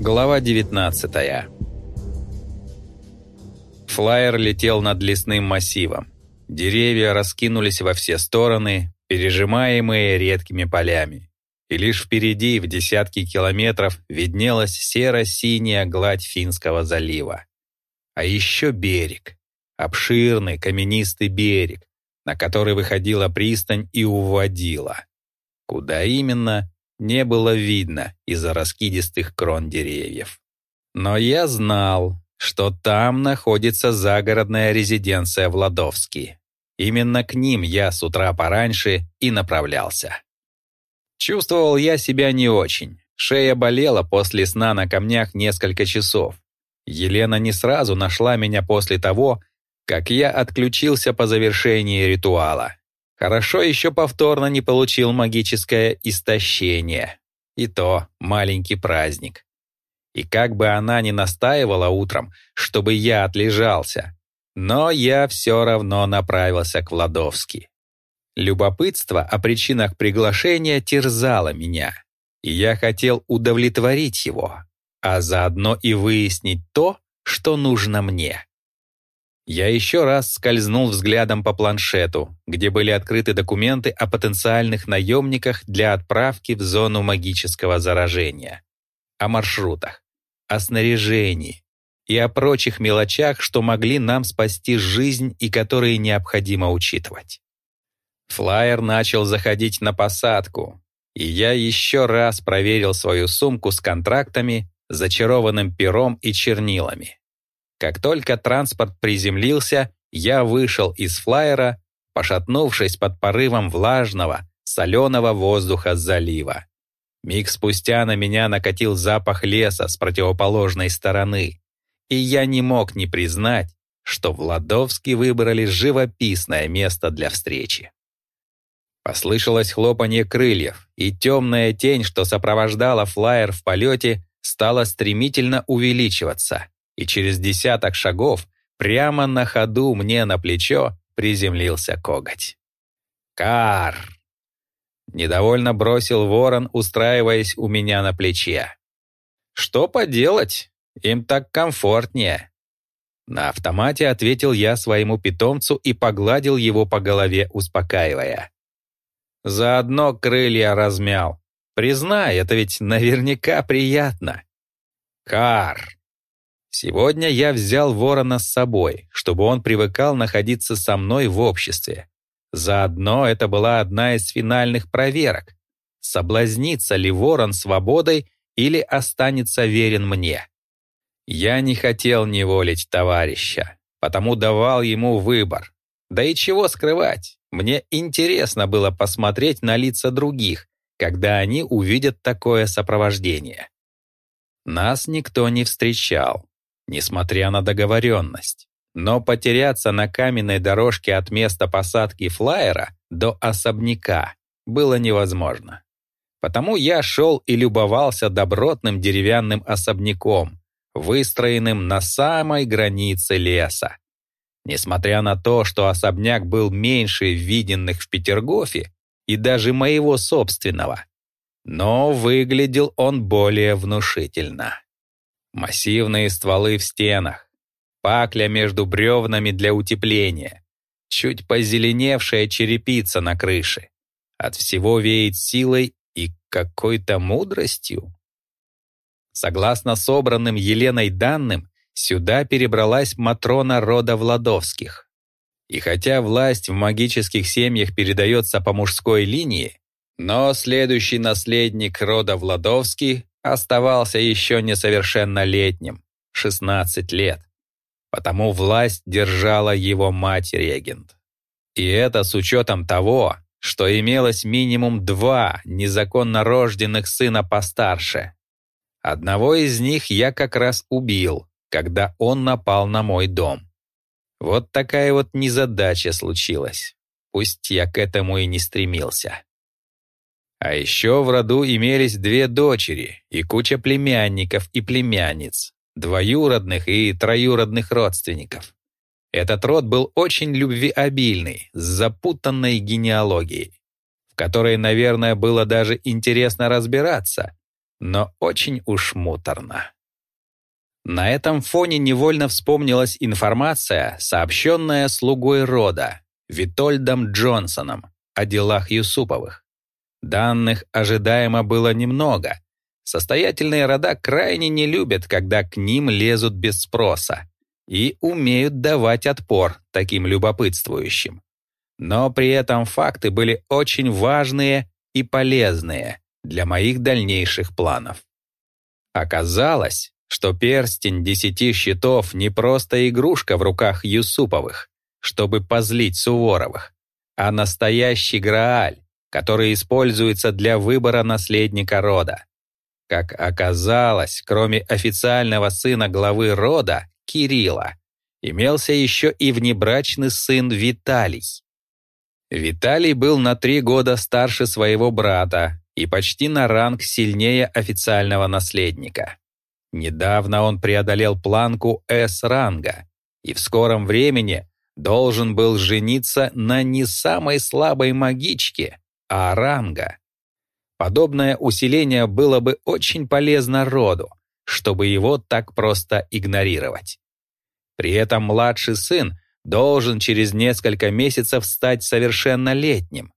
Глава 19 Флайер летел над лесным массивом. Деревья раскинулись во все стороны, пережимаемые редкими полями. И лишь впереди, в десятки километров, виднелась серо-синяя гладь Финского залива. А еще берег. Обширный каменистый берег, на который выходила пристань и уводила. Куда именно, не было видно из-за раскидистых крон деревьев. Но я знал, что там находится загородная резиденция Владовский. Именно к ним я с утра пораньше и направлялся. Чувствовал я себя не очень. Шея болела после сна на камнях несколько часов. Елена не сразу нашла меня после того, как я отключился по завершении ритуала. Хорошо еще повторно не получил магическое истощение. И то маленький праздник. И как бы она ни настаивала утром, чтобы я отлежался, но я все равно направился к Владовски. Любопытство о причинах приглашения терзало меня, и я хотел удовлетворить его, а заодно и выяснить то, что нужно мне. Я еще раз скользнул взглядом по планшету, где были открыты документы о потенциальных наемниках для отправки в зону магического заражения, о маршрутах, о снаряжении и о прочих мелочах, что могли нам спасти жизнь и которые необходимо учитывать. Флайер начал заходить на посадку, и я еще раз проверил свою сумку с контрактами, зачарованным пером и чернилами. Как только транспорт приземлился, я вышел из флайера, пошатнувшись под порывом влажного, соленого воздуха залива. Миг спустя на меня накатил запах леса с противоположной стороны, и я не мог не признать, что в Ладовске выбрали живописное место для встречи. Послышалось хлопанье крыльев, и темная тень, что сопровождала флайер в полете, стала стремительно увеличиваться и через десяток шагов прямо на ходу мне на плечо приземлился коготь. «Кар!» Недовольно бросил ворон, устраиваясь у меня на плече. «Что поделать? Им так комфортнее». На автомате ответил я своему питомцу и погладил его по голове, успокаивая. Заодно крылья размял. Признай, это ведь наверняка приятно. Кар, Сегодня я взял ворона с собой, чтобы он привыкал находиться со мной в обществе. Заодно это была одна из финальных проверок. Соблазнится ли ворон свободой или останется верен мне? Я не хотел неволить товарища, потому давал ему выбор. Да и чего скрывать, мне интересно было посмотреть на лица других, когда они увидят такое сопровождение. Нас никто не встречал, несмотря на договоренность. Но потеряться на каменной дорожке от места посадки флайера до особняка было невозможно. Потому я шел и любовался добротным деревянным особняком, выстроенным на самой границе леса. Несмотря на то, что особняк был меньше виденных в Петергофе и даже моего собственного, но выглядел он более внушительно. Массивные стволы в стенах, пакля между бревнами для утепления, чуть позеленевшая черепица на крыше. От всего веет силой и какой-то мудростью. Согласно собранным Еленой данным, сюда перебралась Матрона рода Владовских. И хотя власть в магических семьях передается по мужской линии, но следующий наследник рода Владовский оставался еще несовершеннолетним, 16 лет. Потому власть держала его мать-регент. И это с учетом того, что имелось минимум два незаконно рожденных сына постарше. Одного из них я как раз убил, когда он напал на мой дом. Вот такая вот незадача случилась. Пусть я к этому и не стремился. А еще в роду имелись две дочери и куча племянников и племянниц, двоюродных и троюродных родственников. Этот род был очень любвеобильный, с запутанной генеалогией, в которой, наверное, было даже интересно разбираться, но очень уж муторно. На этом фоне невольно вспомнилась информация, сообщенная слугой рода, Витольдом Джонсоном, о делах Юсуповых. Данных ожидаемо было немного. Состоятельные рода крайне не любят, когда к ним лезут без спроса и умеют давать отпор таким любопытствующим. Но при этом факты были очень важные и полезные для моих дальнейших планов. Оказалось, что перстень десяти щитов не просто игрушка в руках Юсуповых, чтобы позлить Суворовых, а настоящий Грааль, который используется для выбора наследника рода. Как оказалось, кроме официального сына главы рода, Кирилла, имелся еще и внебрачный сын Виталий. Виталий был на три года старше своего брата и почти на ранг сильнее официального наследника. Недавно он преодолел планку С-ранга и в скором времени должен был жениться на не самой слабой магичке, а ранга. Подобное усиление было бы очень полезно роду, чтобы его так просто игнорировать. При этом младший сын должен через несколько месяцев стать совершеннолетним.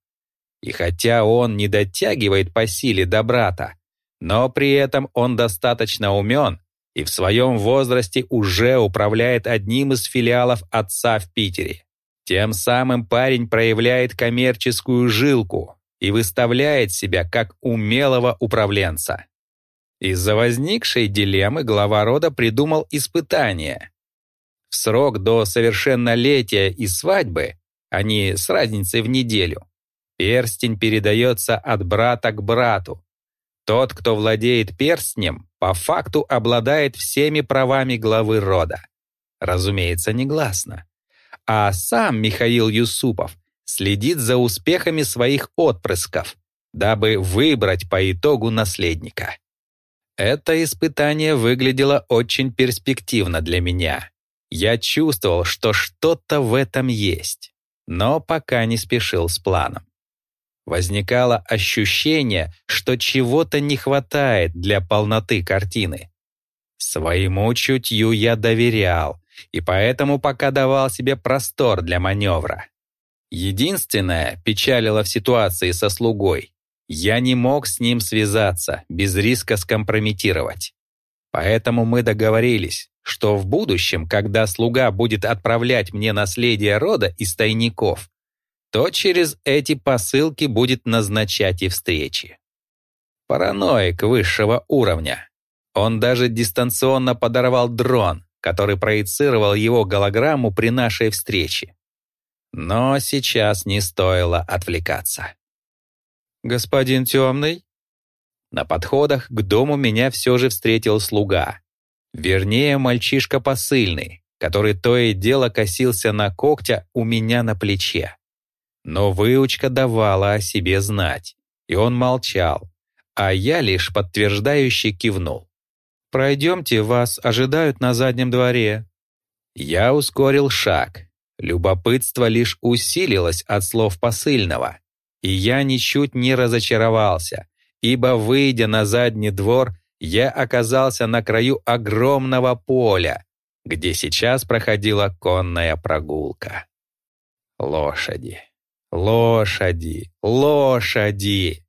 И хотя он не дотягивает по силе до брата, но при этом он достаточно умен и в своем возрасте уже управляет одним из филиалов отца в Питере. Тем самым парень проявляет коммерческую жилку и выставляет себя как умелого управленца. Из-за возникшей дилеммы глава рода придумал испытание. В срок до совершеннолетия и свадьбы, а не с разницей в неделю, перстень передается от брата к брату, тот, кто владеет перстнем, по факту обладает всеми правами главы рода. Разумеется, негласно. А сам Михаил Юсупов следит за успехами своих отпрысков, дабы выбрать по итогу наследника. Это испытание выглядело очень перспективно для меня. Я чувствовал, что что-то в этом есть, но пока не спешил с планом. Возникало ощущение, что чего-то не хватает для полноты картины. Своему чутью я доверял, и поэтому пока давал себе простор для маневра. Единственное печалило в ситуации со слугой. Я не мог с ним связаться, без риска скомпрометировать. Поэтому мы договорились, что в будущем, когда слуга будет отправлять мне наследие рода из тайников, то через эти посылки будет назначать и встречи. Параноик высшего уровня. Он даже дистанционно подорвал дрон, который проецировал его голограмму при нашей встрече. Но сейчас не стоило отвлекаться. «Господин Темный?» На подходах к дому меня все же встретил слуга. Вернее, мальчишка посыльный, который то и дело косился на когтя у меня на плече. Но выучка давала о себе знать, и он молчал, а я лишь подтверждающе кивнул. «Пройдемте, вас ожидают на заднем дворе». Я ускорил шаг. Любопытство лишь усилилось от слов посыльного, и я ничуть не разочаровался, ибо, выйдя на задний двор, я оказался на краю огромного поля, где сейчас проходила конная прогулка. Лошади. Лошади, лошади!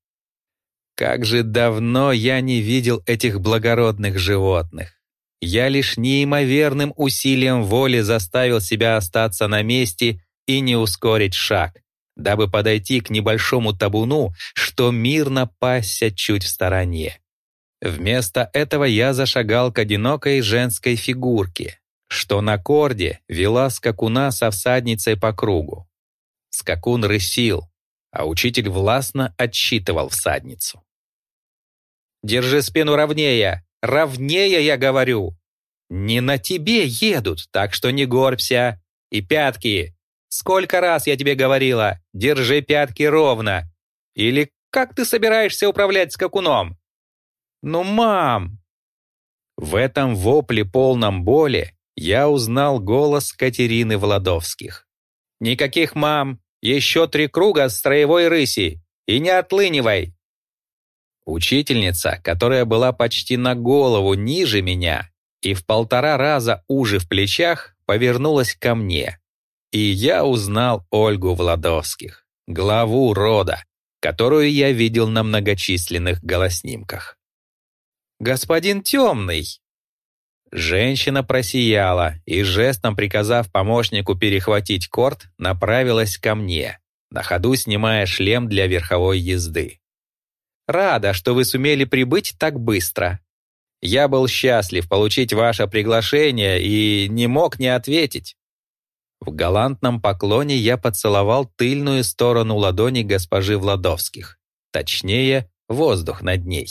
Как же давно я не видел этих благородных животных. Я лишь неимоверным усилием воли заставил себя остаться на месте и не ускорить шаг, дабы подойти к небольшому табуну, что мирно пасся чуть в стороне. Вместо этого я зашагал к одинокой женской фигурке, что на корде вела скакуна со всадницей по кругу. Скакун рысил, а учитель властно отсчитывал всадницу. «Держи спину ровнее! Ровнее, я говорю! Не на тебе едут, так что не горбся! И пятки! Сколько раз я тебе говорила, держи пятки ровно! Или как ты собираешься управлять скакуном? Ну, мам!» В этом вопле полном боли я узнал голос Катерины Владовских. «Никаких мам, еще три круга строевой рыси. И не отлынивай!» Учительница, которая была почти на голову ниже меня и в полтора раза уже в плечах, повернулась ко мне. И я узнал Ольгу Владовских, главу рода, которую я видел на многочисленных голоснимках. «Господин Темный!» Женщина просияла и, жестом приказав помощнику перехватить корт, направилась ко мне, на ходу снимая шлем для верховой езды. «Рада, что вы сумели прибыть так быстро. Я был счастлив получить ваше приглашение и не мог не ответить». В галантном поклоне я поцеловал тыльную сторону ладони госпожи Владовских, точнее, воздух над ней.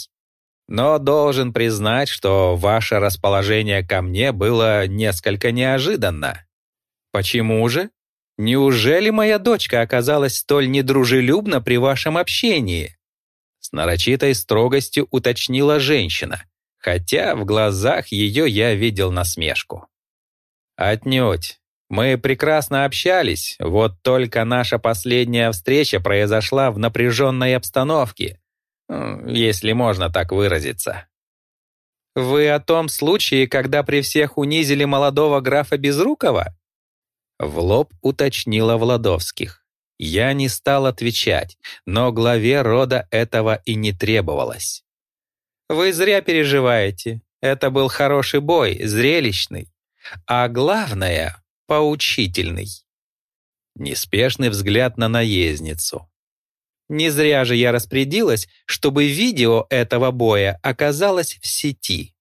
Но должен признать, что ваше расположение ко мне было несколько неожиданно. Почему же? Неужели моя дочка оказалась столь недружелюбна при вашем общении? Нарочитой строгостью уточнила женщина, хотя в глазах ее я видел насмешку. Отнюдь. Мы прекрасно общались, вот только наша последняя встреча произошла в напряженной обстановке, если можно так выразиться. «Вы о том случае, когда при всех унизили молодого графа Безрукова?» В лоб уточнила Владовских. Я не стал отвечать, но главе рода этого и не требовалось. «Вы зря переживаете. Это был хороший бой, зрелищный. А главное — поучительный». Неспешный взгляд на наездницу. Не зря же я распорядилась, чтобы видео этого боя оказалось в сети.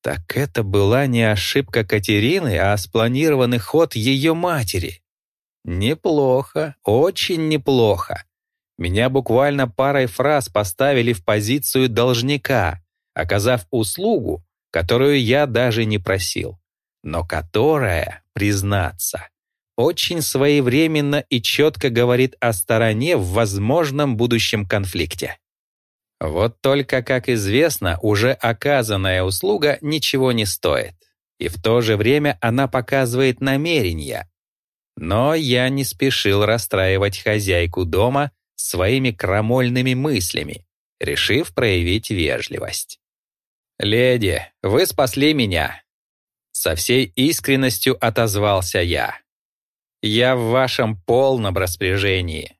Так это была не ошибка Катерины, а спланированный ход ее матери. Неплохо, очень неплохо. Меня буквально парой фраз поставили в позицию должника, оказав услугу, которую я даже не просил, но которая, признаться, очень своевременно и четко говорит о стороне в возможном будущем конфликте. Вот только, как известно, уже оказанная услуга ничего не стоит, и в то же время она показывает намерения. Но я не спешил расстраивать хозяйку дома своими крамольными мыслями, решив проявить вежливость. «Леди, вы спасли меня!» Со всей искренностью отозвался я. Я в вашем полном распоряжении.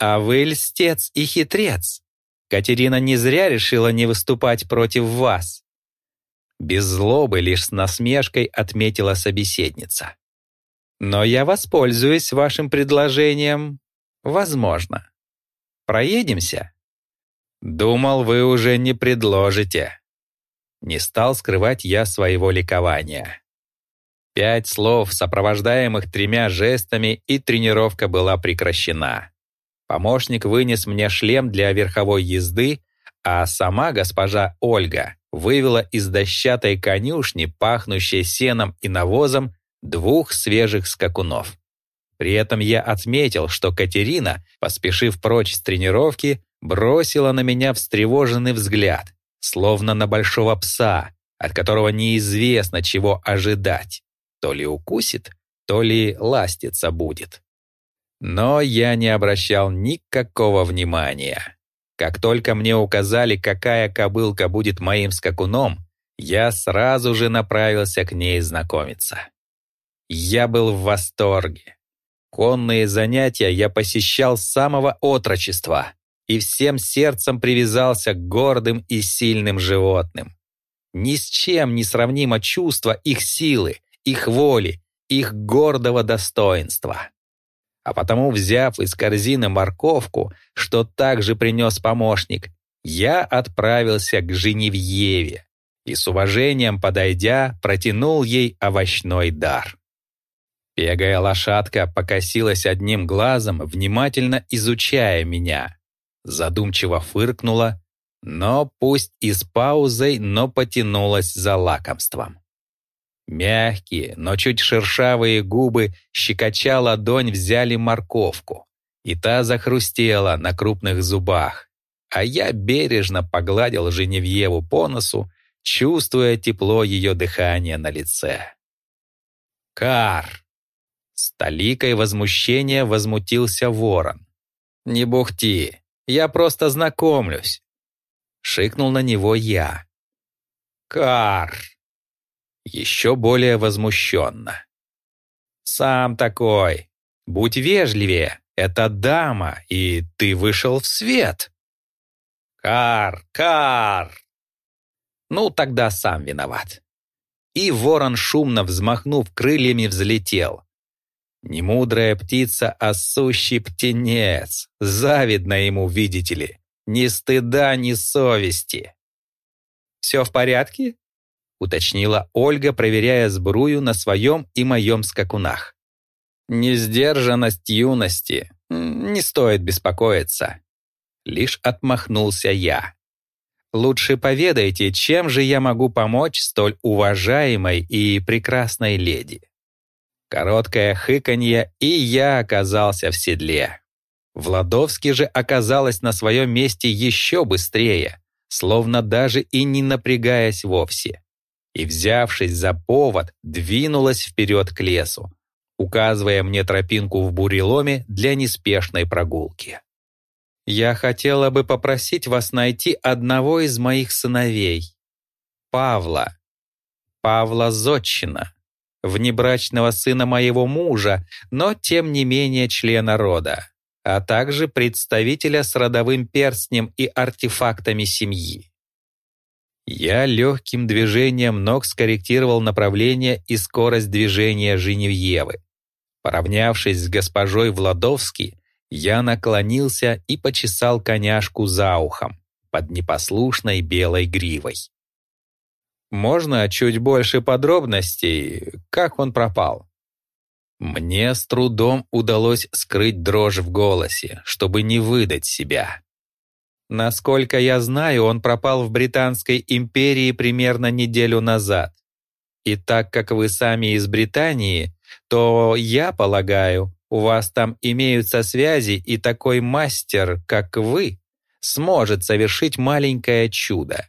А вы льстец и хитрец. Катерина не зря решила не выступать против вас. Без злобы, лишь с насмешкой отметила собеседница. Но я воспользуюсь вашим предложением. Возможно. Проедемся? Думал, вы уже не предложите. Не стал скрывать я своего ликования. Пять слов, сопровождаемых тремя жестами, и тренировка была прекращена. Помощник вынес мне шлем для верховой езды, а сама госпожа Ольга вывела из дощатой конюшни, пахнущей сеном и навозом, двух свежих скакунов. При этом я отметил, что Катерина, поспешив прочь с тренировки, бросила на меня встревоженный взгляд, словно на большого пса, от которого неизвестно, чего ожидать. То ли укусит, то ли ластиться будет. Но я не обращал никакого внимания. Как только мне указали, какая кобылка будет моим скакуном, я сразу же направился к ней знакомиться. Я был в восторге. Конные занятия я посещал с самого отрочества и всем сердцем привязался к гордым и сильным животным. Ни с чем не сравнимо чувство их силы, их воли, их гордого достоинства. А потому, взяв из корзины морковку, что также принес помощник, я отправился к Женевьеве и с уважением подойдя, протянул ей овощной дар. Бегая лошадка покосилась одним глазом, внимательно изучая меня. Задумчиво фыркнула, но пусть и с паузой, но потянулась за лакомством. Мягкие, но чуть шершавые губы, щекоча ладонь, взяли морковку, и та захрустела на крупных зубах. А я бережно погладил Женевьеву по носу, чувствуя тепло ее дыхания на лице. «Кар!» С толикой возмущения возмутился ворон. «Не бухти, я просто знакомлюсь. Шикнул на него я. «Кар!» Еще более возмущенно. «Сам такой. Будь вежливее. Это дама, и ты вышел в свет». «Кар! Кар!» Ну, тогда сам виноват. И ворон, шумно взмахнув крыльями, взлетел. Не мудрая птица, а сущий птенец. Завидно ему, видите ли. Ни стыда, ни совести. «Все в порядке?» — уточнила Ольга, проверяя сбрую на своем и моем скакунах. «Несдержанность юности. Не стоит беспокоиться». Лишь отмахнулся я. «Лучше поведайте, чем же я могу помочь столь уважаемой и прекрасной леди?» Короткое хыканье, и я оказался в седле. Владовский же оказалась на своем месте еще быстрее, словно даже и не напрягаясь вовсе. И, взявшись за повод, двинулась вперед к лесу, указывая мне тропинку в буреломе для неспешной прогулки. «Я хотела бы попросить вас найти одного из моих сыновей, Павла, Павла Зодчина, внебрачного сына моего мужа, но тем не менее члена рода а также представителя с родовым перстнем и артефактами семьи. Я легким движением ног скорректировал направление и скорость движения Женевьевы. Поравнявшись с госпожой Владовски, я наклонился и почесал коняшку за ухом под непослушной белой гривой. «Можно чуть больше подробностей, как он пропал?» Мне с трудом удалось скрыть дрожь в голосе, чтобы не выдать себя. Насколько я знаю, он пропал в Британской империи примерно неделю назад. И так как вы сами из Британии, то, я полагаю, у вас там имеются связи, и такой мастер, как вы, сможет совершить маленькое чудо.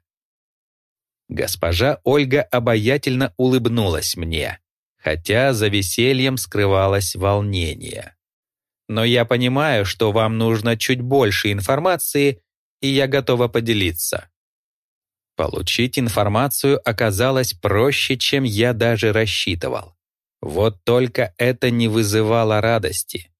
Госпожа Ольга обаятельно улыбнулась мне хотя за весельем скрывалось волнение. Но я понимаю, что вам нужно чуть больше информации, и я готова поделиться. Получить информацию оказалось проще, чем я даже рассчитывал. Вот только это не вызывало радости.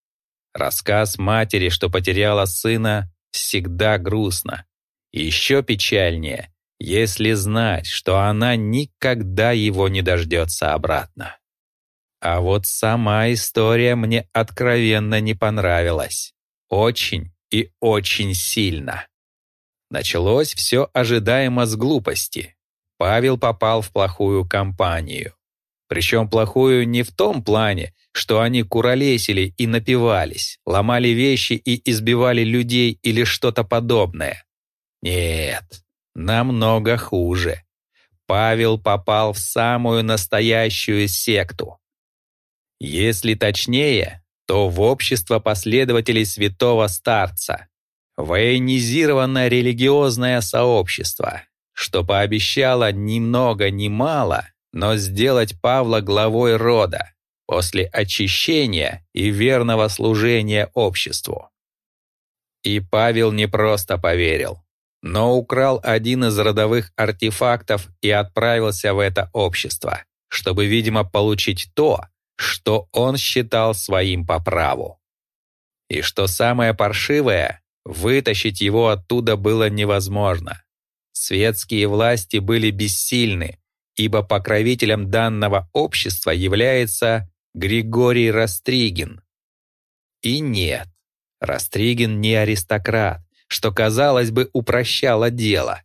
Рассказ матери, что потеряла сына, всегда грустно. еще печальнее, если знать, что она никогда его не дождется обратно. А вот сама история мне откровенно не понравилась. Очень и очень сильно. Началось все ожидаемо с глупости. Павел попал в плохую компанию. Причем плохую не в том плане, что они куролесили и напивались, ломали вещи и избивали людей или что-то подобное. Нет, намного хуже. Павел попал в самую настоящую секту. Если точнее, то в общество последователей святого старца, военизированное религиозное сообщество, что пообещало ни много ни мало, но сделать Павла главой рода после очищения и верного служения обществу. И Павел не просто поверил, но украл один из родовых артефактов и отправился в это общество, чтобы, видимо, получить то, что он считал своим по праву. И что самое паршивое, вытащить его оттуда было невозможно. Светские власти были бессильны, ибо покровителем данного общества является Григорий Растригин. И нет, Растригин не аристократ, что, казалось бы, упрощало дело.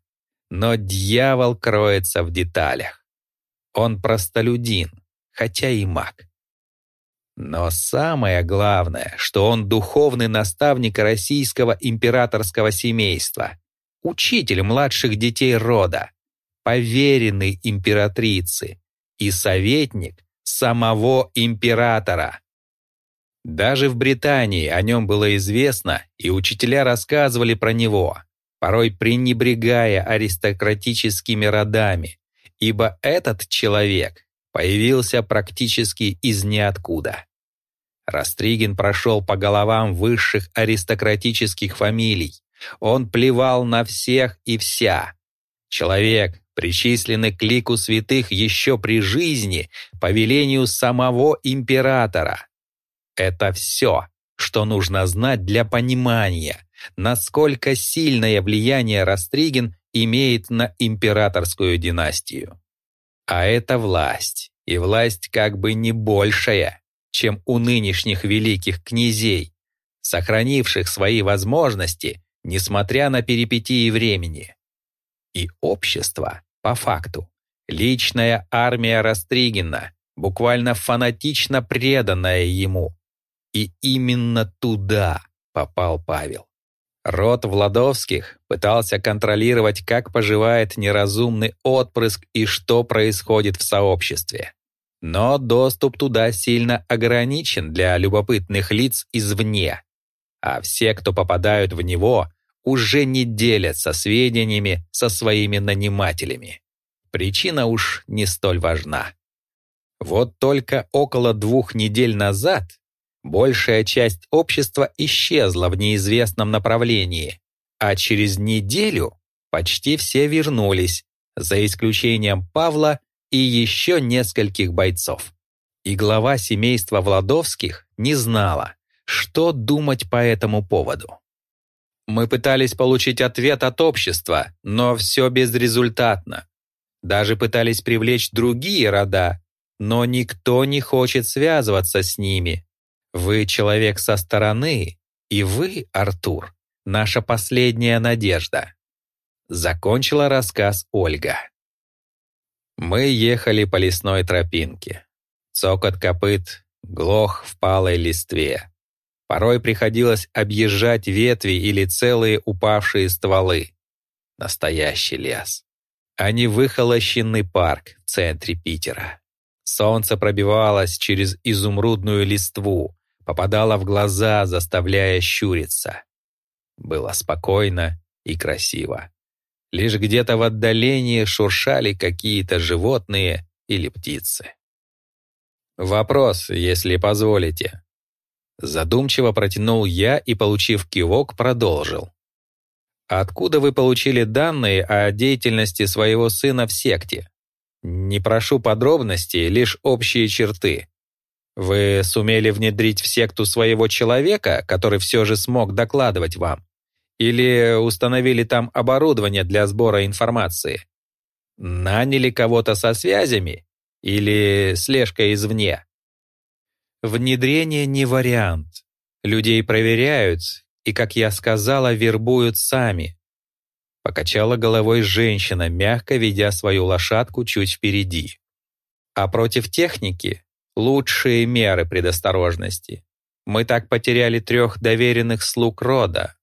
Но дьявол кроется в деталях. Он простолюдин, хотя и маг. Но самое главное, что он духовный наставник российского императорского семейства, учитель младших детей рода, поверенный императрицы и советник самого императора. Даже в Британии о нем было известно, и учителя рассказывали про него, порой пренебрегая аристократическими родами, ибо этот человек появился практически из ниоткуда. Растригин прошел по головам высших аристократических фамилий, Он плевал на всех и вся. Человек, причисленный к лику святых еще при жизни по велению самого императора. Это все, что нужно знать для понимания, насколько сильное влияние Растригин имеет на императорскую династию. А это власть, и власть как бы не большая, чем у нынешних великих князей, сохранивших свои возможности, несмотря на перипетии времени. И общество, по факту, личная армия Растригина, буквально фанатично преданная ему. И именно туда попал Павел. Род Владовских пытался контролировать, как поживает неразумный отпрыск и что происходит в сообществе. Но доступ туда сильно ограничен для любопытных лиц извне, а все, кто попадают в него, уже не делятся сведениями со своими нанимателями. Причина уж не столь важна. Вот только около двух недель назад большая часть общества исчезла в неизвестном направлении, а через неделю почти все вернулись, за исключением Павла и еще нескольких бойцов. И глава семейства Владовских не знала, что думать по этому поводу. Мы пытались получить ответ от общества, но все безрезультатно. Даже пытались привлечь другие рода, но никто не хочет связываться с ними. Вы человек со стороны, и вы, Артур, наша последняя надежда. Закончила рассказ Ольга. Мы ехали по лесной тропинке. Цокот копыт глох в палой листве. Порой приходилось объезжать ветви или целые упавшие стволы. Настоящий лес. А не выхолощенный парк в центре Питера. Солнце пробивалось через изумрудную листву, попадало в глаза, заставляя щуриться. Было спокойно и красиво. Лишь где-то в отдалении шуршали какие-то животные или птицы. «Вопрос, если позволите», Задумчиво протянул я и, получив кивок, продолжил. «Откуда вы получили данные о деятельности своего сына в секте? Не прошу подробностей, лишь общие черты. Вы сумели внедрить в секту своего человека, который все же смог докладывать вам? Или установили там оборудование для сбора информации? Наняли кого-то со связями? Или слежка извне?» Внедрение не вариант. Людей проверяют и, как я сказала, вербуют сами. Покачала головой женщина, мягко ведя свою лошадку чуть впереди. А против техники лучшие меры предосторожности. Мы так потеряли трех доверенных слуг рода.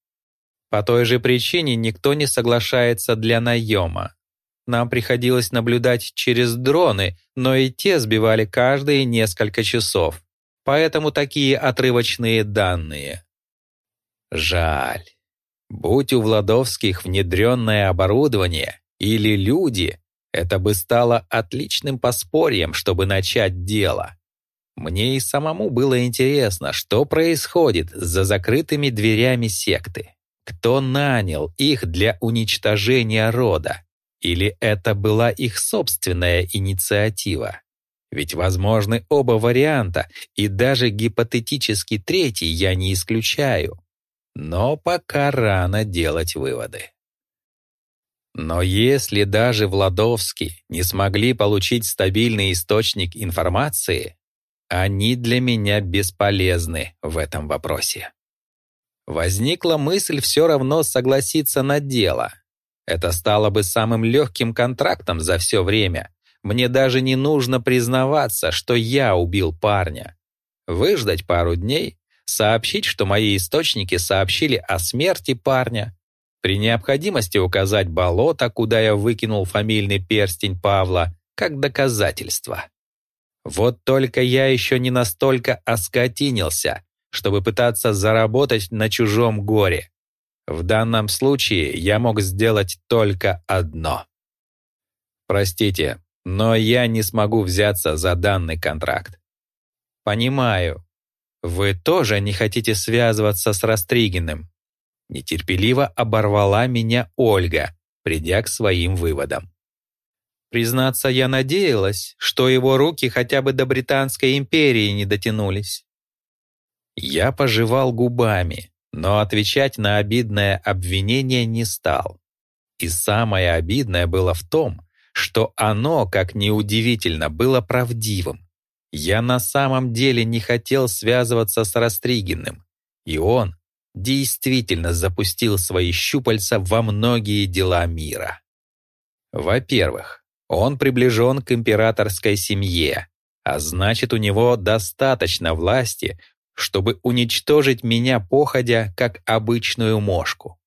По той же причине никто не соглашается для наема. Нам приходилось наблюдать через дроны, но и те сбивали каждые несколько часов поэтому такие отрывочные данные. Жаль. Будь у Владовских внедренное оборудование или люди, это бы стало отличным поспорьем, чтобы начать дело. Мне и самому было интересно, что происходит за закрытыми дверями секты. Кто нанял их для уничтожения рода? Или это была их собственная инициатива? Ведь возможны оба варианта, и даже гипотетически третий я не исключаю. Но пока рано делать выводы. Но если даже Владовский не смогли получить стабильный источник информации, они для меня бесполезны в этом вопросе. Возникла мысль все равно согласиться на дело. Это стало бы самым легким контрактом за все время, мне даже не нужно признаваться, что я убил парня. Выждать пару дней, сообщить, что мои источники сообщили о смерти парня, при необходимости указать болото, куда я выкинул фамильный перстень Павла, как доказательство. Вот только я еще не настолько оскотинился, чтобы пытаться заработать на чужом горе. В данном случае я мог сделать только одно. Простите, но я не смогу взяться за данный контракт. Понимаю. Вы тоже не хотите связываться с Растригиным. Нетерпеливо оборвала меня Ольга, придя к своим выводам. Признаться, я надеялась, что его руки хотя бы до Британской империи не дотянулись. Я пожевал губами, но отвечать на обидное обвинение не стал. И самое обидное было в том, что оно, как ни удивительно, было правдивым. Я на самом деле не хотел связываться с Растригиным, и он действительно запустил свои щупальца во многие дела мира. Во-первых, он приближен к императорской семье, а значит, у него достаточно власти, чтобы уничтожить меня походя, как обычную мошку.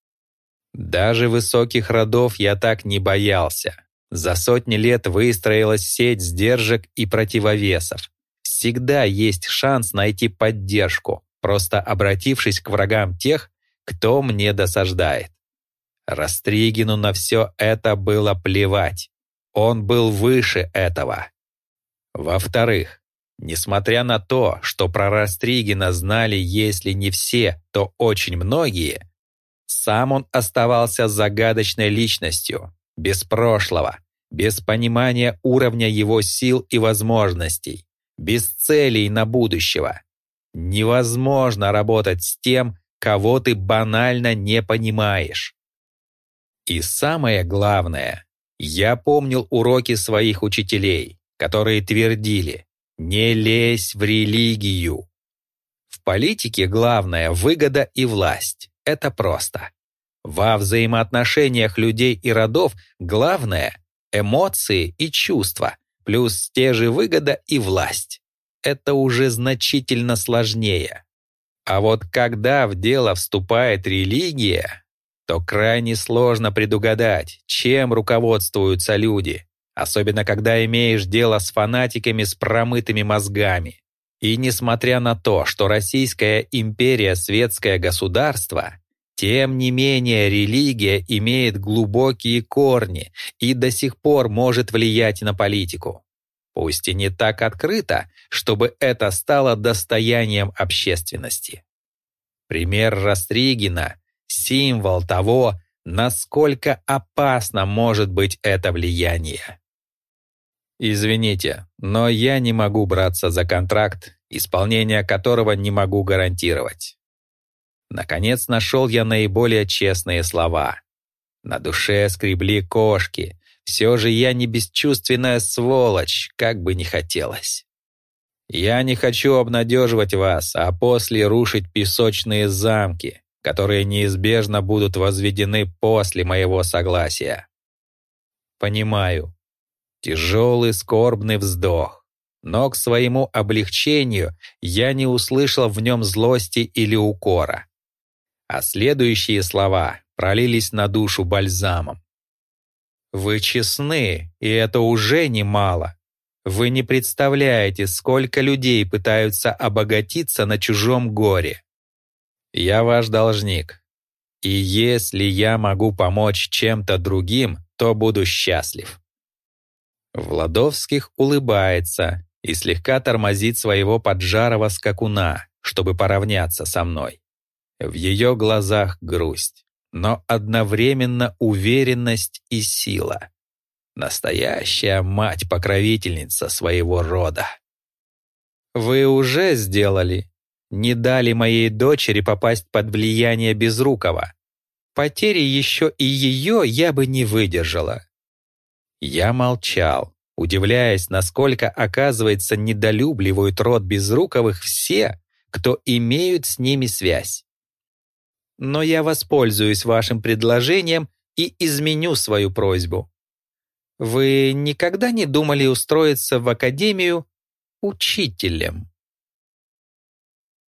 Даже высоких родов я так не боялся. За сотни лет выстроилась сеть сдержек и противовесов. Всегда есть шанс найти поддержку, просто обратившись к врагам тех, кто мне досаждает. Растригину на все это было плевать. Он был выше этого. Во-вторых, несмотря на то, что про Растригина знали, если не все, то очень многие, сам он оставался загадочной личностью, без прошлого, без понимания уровня его сил и возможностей, без целей на будущего. Невозможно работать с тем, кого ты банально не понимаешь. И самое главное, я помнил уроки своих учителей, которые твердили «не лезь в религию». В политике главное выгода и власть. Это просто. Во взаимоотношениях людей и родов главное — эмоции и чувства, плюс те же выгода и власть. Это уже значительно сложнее. А вот когда в дело вступает религия, то крайне сложно предугадать, чем руководствуются люди, особенно когда имеешь дело с фанатиками с промытыми мозгами. И несмотря на то, что Российская империя — светское государство, тем не менее религия имеет глубокие корни и до сих пор может влиять на политику. Пусть и не так открыто, чтобы это стало достоянием общественности. Пример Растригина символ того, насколько опасно может быть это влияние. Извините, но я не могу браться за контракт, исполнение которого не могу гарантировать. Наконец нашел я наиболее честные слова. На душе скребли кошки. Все же я не бесчувственная сволочь, как бы не хотелось. Я не хочу обнадеживать вас, а после рушить песочные замки, которые неизбежно будут возведены после моего согласия. Понимаю. Тяжелый скорбный вздох. Но к своему облегчению я не услышал в нем злости или укора. А следующие слова пролились на душу бальзамом. «Вы честны, и это уже немало. Вы не представляете, сколько людей пытаются обогатиться на чужом горе. Я ваш должник. И если я могу помочь чем-то другим, то буду счастлив». Владовских улыбается и слегка тормозит своего поджарого скакуна, чтобы поравняться со мной. В ее глазах грусть, но одновременно уверенность и сила. Настоящая мать-покровительница своего рода. «Вы уже сделали не дали моей дочери попасть под влияние Безрукова. Потери еще и ее я бы не выдержала. Я молчал, удивляясь, насколько, оказывается, недолюбливают род Безруковых все, кто имеют с ними связь. Но я воспользуюсь вашим предложением и изменю свою просьбу. Вы никогда не думали устроиться в академию учителем?